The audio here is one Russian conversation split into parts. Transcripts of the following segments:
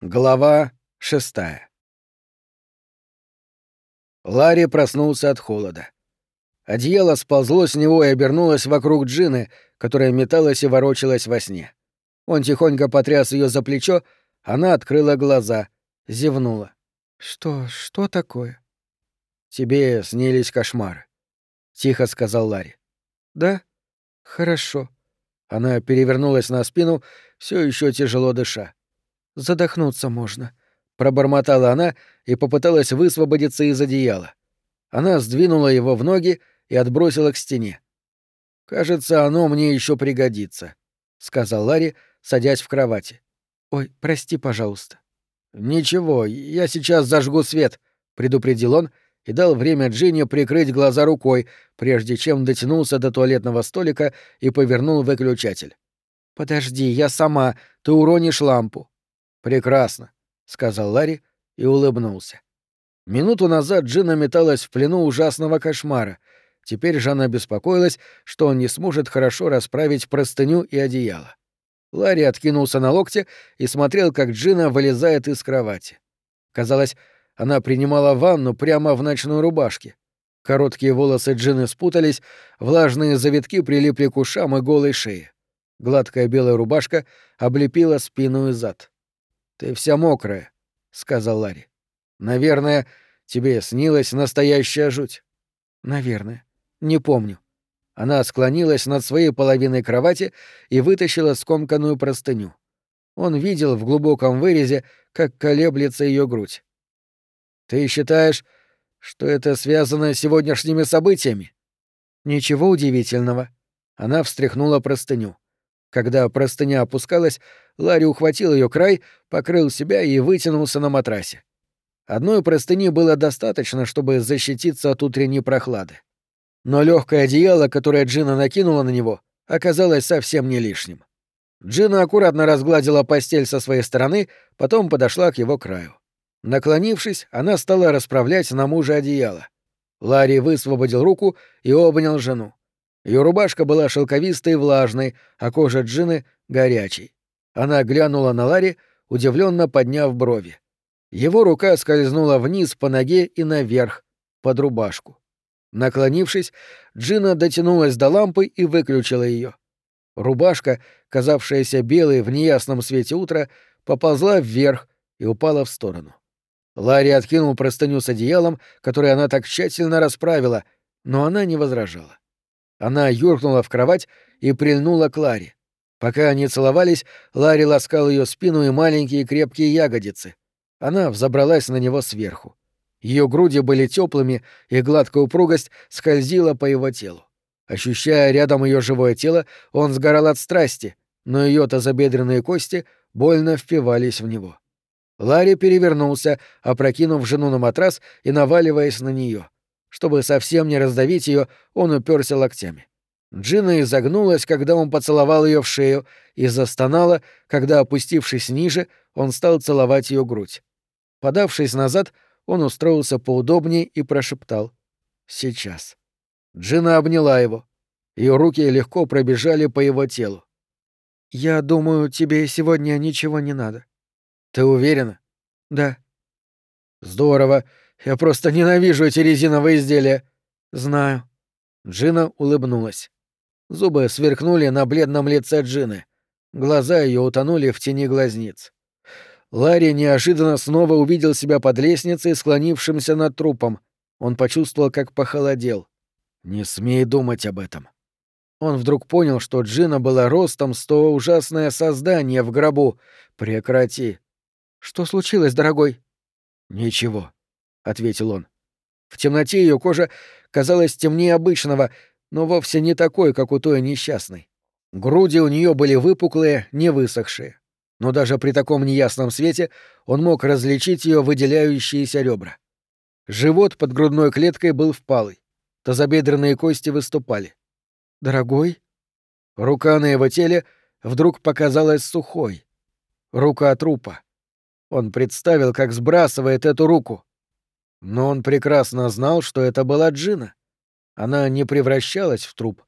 Глава шестая Ларри проснулся от холода. Одеяло сползло с него и обернулось вокруг Джины, которая металась и ворочалась во сне. Он тихонько потряс ее за плечо, она открыла глаза, зевнула. «Что, что такое?» «Тебе снились кошмары», — тихо сказал Ларри. «Да? Хорошо». Она перевернулась на спину, все еще тяжело дыша. Задохнуться можно. Пробормотала она и попыталась высвободиться из одеяла. Она сдвинула его в ноги и отбросила к стене. «Кажется, оно мне еще пригодится», — сказал Ларри, садясь в кровати. «Ой, прости, пожалуйста». «Ничего, я сейчас зажгу свет», — предупредил он и дал время Джинни прикрыть глаза рукой, прежде чем дотянулся до туалетного столика и повернул выключатель. «Подожди, я сама, ты уронишь лампу». «Прекрасно», — сказал Ларри и улыбнулся. Минуту назад Джина металась в плену ужасного кошмара. Теперь же она беспокоилась, что он не сможет хорошо расправить простыню и одеяло. Ларри откинулся на локте и смотрел, как Джина вылезает из кровати. Казалось, она принимала ванну прямо в ночной рубашке. Короткие волосы Джины спутались, влажные завитки прилипли к ушам и голой шее. Гладкая белая рубашка облепила спину и зад. «Ты вся мокрая», — сказал Ларри. «Наверное, тебе снилась настоящая жуть». «Наверное. Не помню». Она склонилась над своей половиной кровати и вытащила скомканную простыню. Он видел в глубоком вырезе, как колеблется ее грудь. «Ты считаешь, что это связано с сегодняшними событиями?» «Ничего удивительного». Она встряхнула простыню. Когда простыня опускалась, Ларри ухватил ее край, покрыл себя и вытянулся на матрасе. Одной простыни было достаточно, чтобы защититься от утренней прохлады. Но легкое одеяло, которое Джина накинула на него, оказалось совсем не лишним. Джина аккуратно разгладила постель со своей стороны, потом подошла к его краю. Наклонившись, она стала расправлять на мужа одеяло. Ларри высвободил руку и обнял жену. Ее рубашка была шелковистой и влажной, а кожа Джины — горячей. Она глянула на Ларри, удивленно подняв брови. Его рука скользнула вниз по ноге и наверх, под рубашку. Наклонившись, Джина дотянулась до лампы и выключила ее. Рубашка, казавшаяся белой в неясном свете утра, поползла вверх и упала в сторону. Ларри откинул простыню с одеялом, которое она так тщательно расправила, но она не возражала. Она юркнула в кровать и прильнула к Ларе. Пока они целовались, Ларри ласкал ее спину и маленькие крепкие ягодицы. Она взобралась на него сверху. Ее груди были теплыми, и гладкая упругость скользила по его телу. Ощущая рядом ее живое тело, он сгорал от страсти, но ее тазобедренные кости больно впивались в него. Ларри перевернулся, опрокинув жену на матрас и наваливаясь на нее. Чтобы совсем не раздавить ее, он уперся локтями. Джина изогнулась, когда он поцеловал ее в шею, и застонала, когда, опустившись ниже, он стал целовать ее грудь. Подавшись назад, он устроился поудобнее и прошептал «Сейчас». Джина обняла его. Ее руки легко пробежали по его телу. «Я думаю, тебе сегодня ничего не надо». «Ты уверена?» «Да». «Здорово. Я просто ненавижу эти резиновые изделия». «Знаю». Джина улыбнулась. Зубы сверкнули на бледном лице Джины. Глаза ее утонули в тени глазниц. Ларри неожиданно снова увидел себя под лестницей, склонившимся над трупом. Он почувствовал, как похолодел. «Не смей думать об этом». Он вдруг понял, что Джина была ростом с то ужасное создание в гробу. «Прекрати». «Что случилось, дорогой?» «Ничего», — ответил он. В темноте ее кожа казалась темнее обычного, но вовсе не такой, как у той несчастной. Груди у нее были выпуклые, не высохшие. Но даже при таком неясном свете он мог различить ее выделяющиеся ребра. Живот под грудной клеткой был впалый. Тазобедренные кости выступали. «Дорогой?» Рука на его теле вдруг показалась сухой. Рука трупа. Он представил, как сбрасывает эту руку. Но он прекрасно знал, что это была Джина. Она не превращалась в труп,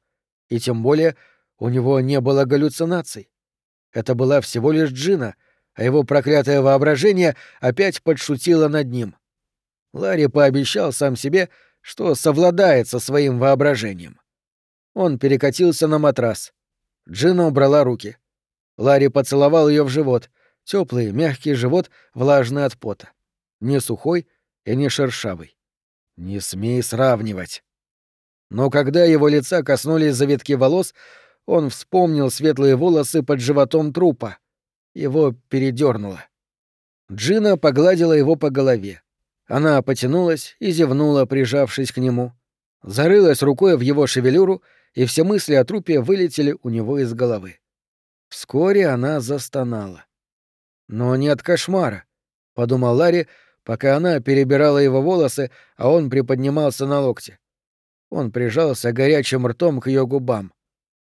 и тем более у него не было галлюцинаций. Это была всего лишь Джина, а его проклятое воображение опять подшутило над ним. Ларри пообещал сам себе, что совладает со своим воображением. Он перекатился на матрас. Джина убрала руки. Ларри поцеловал ее в живот, теплый, мягкий живот, влажный от пота. Не сухой и не шершавый. Не смей сравнивать. Но когда его лица коснулись завитки волос, он вспомнил светлые волосы под животом трупа. Его передернуло. Джина погладила его по голове. Она потянулась и зевнула, прижавшись к нему. Зарылась рукой в его шевелюру, и все мысли о трупе вылетели у него из головы. Вскоре она застонала. «Но не от кошмара», — подумал Ларри, пока она перебирала его волосы, а он приподнимался на локте. Он прижался горячим ртом к ее губам.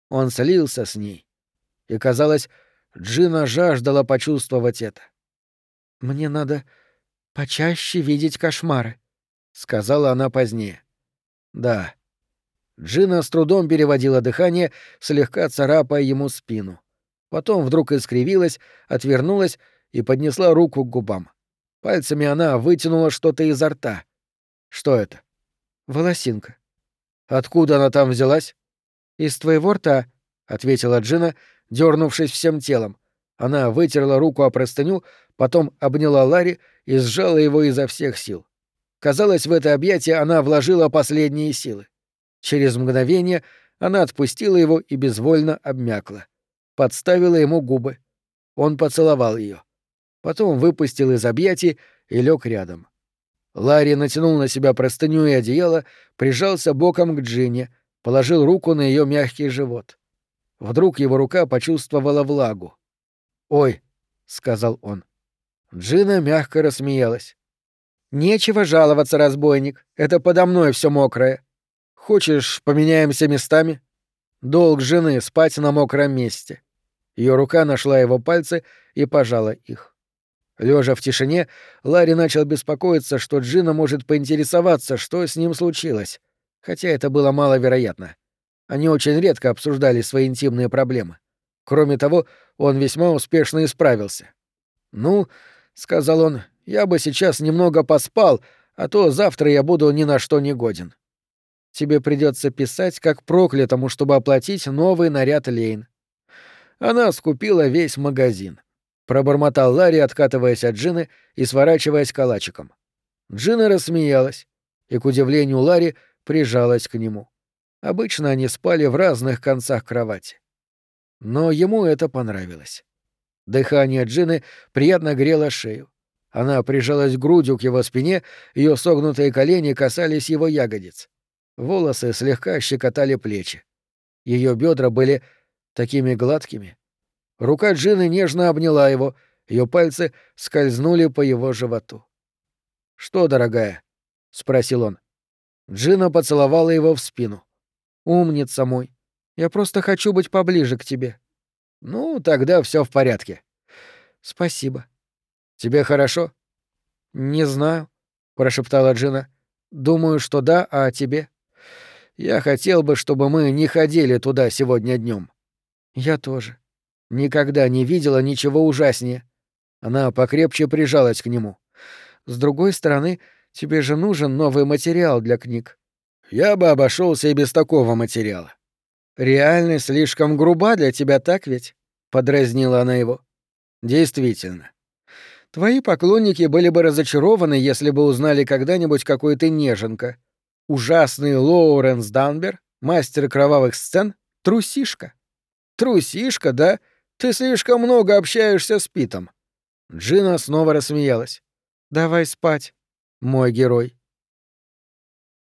Он слился с ней. И, казалось, Джина жаждала почувствовать это. «Мне надо почаще видеть кошмары», — сказала она позднее. «Да». Джина с трудом переводила дыхание, слегка царапая ему спину. Потом вдруг искривилась, отвернулась и поднесла руку к губам. Пальцами она вытянула что-то изо рта. Что это? Волосинка. Откуда она там взялась? Из твоего рта, ответила Джина, дернувшись всем телом. Она вытерла руку о простыню, потом обняла Ларри и сжала его изо всех сил. Казалось, в это объятие она вложила последние силы. Через мгновение она отпустила его и безвольно обмякла. Подставила ему губы. Он поцеловал ее. Потом выпустил из объятий и лег рядом. Ларри натянул на себя простыню и одеяло, прижался боком к Джине, положил руку на ее мягкий живот. Вдруг его рука почувствовала влагу. «Ой», — сказал он. Джина мягко рассмеялась. «Нечего жаловаться, разбойник. Это подо мной все мокрое. Хочешь, поменяемся местами?» Долг жены — спать на мокром месте. Ее рука нашла его пальцы и пожала их. Лежа в тишине, Ларри начал беспокоиться, что Джина может поинтересоваться, что с ним случилось, хотя это было маловероятно. Они очень редко обсуждали свои интимные проблемы. Кроме того, он весьма успешно исправился. «Ну, — сказал он, — я бы сейчас немного поспал, а то завтра я буду ни на что не годен. Тебе придется писать как проклятому, чтобы оплатить новый наряд Лейн. Она скупила весь магазин. Пробормотал Ларри, откатываясь от Джины и сворачиваясь калачиком. Джина рассмеялась и, к удивлению Ларри, прижалась к нему. Обычно они спали в разных концах кровати. Но ему это понравилось. Дыхание Джины приятно грело шею. Она прижалась грудью к его спине, ее согнутые колени касались его ягодиц. Волосы слегка щекотали плечи. Ее бедра были такими гладкими. Рука Джины нежно обняла его, ее пальцы скользнули по его животу. «Что, дорогая?» — спросил он. Джина поцеловала его в спину. «Умница мой. Я просто хочу быть поближе к тебе». «Ну, тогда все в порядке». «Спасибо». «Тебе хорошо?» «Не знаю», — прошептала Джина. «Думаю, что да, а тебе?» «Я хотел бы, чтобы мы не ходили туда сегодня днем. «Я тоже. Никогда не видела ничего ужаснее». Она покрепче прижалась к нему. «С другой стороны, тебе же нужен новый материал для книг». «Я бы обошелся и без такого материала». «Реальность слишком груба для тебя, так ведь?» — подразнила она его. «Действительно. Твои поклонники были бы разочарованы, если бы узнали когда-нибудь, какой ты неженка. Ужасный Лоуренс Данбер, мастер кровавых сцен, трусишка. Трусишка, да? Ты слишком много общаешься с Питом. Джина снова рассмеялась. Давай спать, мой герой.